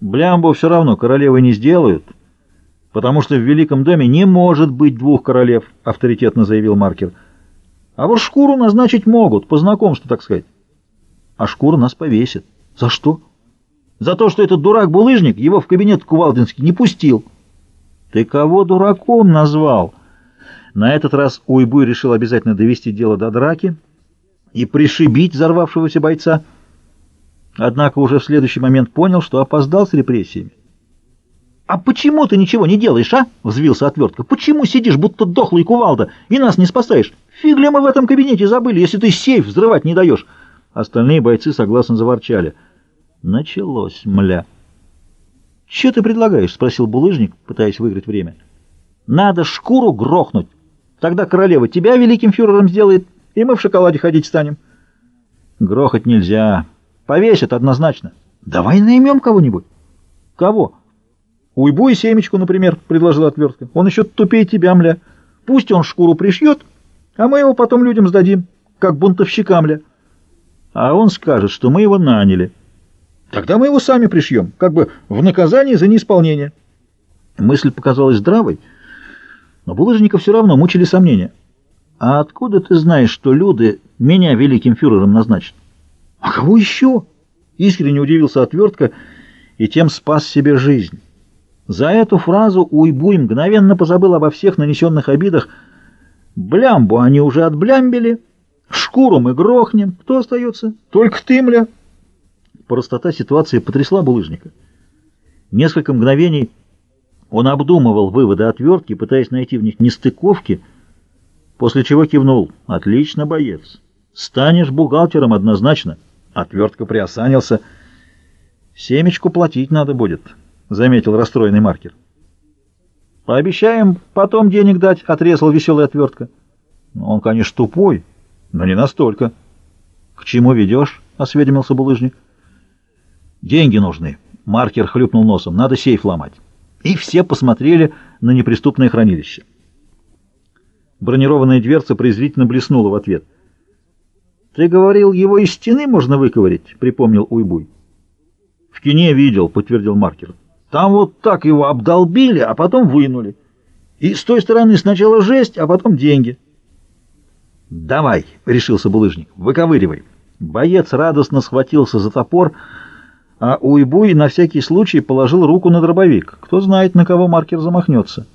Блямбу все равно королевы не сделают, потому что в Великом доме не может быть двух королев, авторитетно заявил Маркер. А вот шкуру назначить могут, по знакомству, так сказать. А шкуру нас повесит. За что? За то, что этот дурак-булыжник его в кабинет Кувалдинский не пустил. Ты кого дураком назвал? На этот раз Уйбуй решил обязательно довести дело до драки и пришибить взорвавшегося бойца. Однако уже в следующий момент понял, что опоздал с репрессиями. «А почему ты ничего не делаешь, а?» — взвился отвертка. «Почему сидишь, будто дохлый кувалда, и нас не спасаешь? Фигли мы в этом кабинете забыли, если ты сейф взрывать не даешь!» Остальные бойцы согласно заворчали. Началось, мля. «Че ты предлагаешь?» — спросил булыжник, пытаясь выиграть время. «Надо шкуру грохнуть. Тогда королева тебя великим фюрером сделает, и мы в шоколаде ходить станем». «Грохать нельзя. Повесят однозначно. Давай наймем кого-нибудь». «Кого?» «Уйбу и семечку, например», — предложил отвертка. «Он еще тупее тебя, мля. Пусть он шкуру пришьет, а мы его потом людям сдадим, как бунтовщика, мля». «А он скажет, что мы его наняли». Тогда мы его сами пришьем, как бы в наказание за неисполнение. Мысль показалась здравой, но булыжника все равно мучили сомнения. А откуда ты знаешь, что Люды меня великим фюрером назначат? А кого еще? Искренне удивился отвертка и тем спас себе жизнь. За эту фразу Уйбуй мгновенно позабыл обо всех нанесенных обидах. Блямбу они уже отблямбили, шкуру мы грохнем. Кто остается? Только ты, мля. Простота ситуации потрясла булыжника. Несколько мгновений он обдумывал выводы отвертки, пытаясь найти в них нестыковки, после чего кивнул. «Отлично, боец. Станешь бухгалтером однозначно». Отвертка приосанился. «Семечку платить надо будет», — заметил расстроенный маркер. «Пообещаем потом денег дать», — отрезал веселый отвертка. «Он, конечно, тупой, но не настолько». «К чему ведешь?» — осведомился булыжник. Деньги нужны. Маркер хлюпнул носом. Надо сейф ломать. И все посмотрели на неприступное хранилище. Бронированная дверца презрительно блеснула в ответ. «Ты говорил, его из стены можно выковырять?» — припомнил Уйбуй. «В кине видел», — подтвердил Маркер. «Там вот так его обдолбили, а потом вынули. И с той стороны сначала жесть, а потом деньги». «Давай», — решился булыжник, — «выковыривай». Боец радостно схватился за топор, — а Уйбуй на всякий случай положил руку на дробовик. Кто знает, на кого маркер замахнется.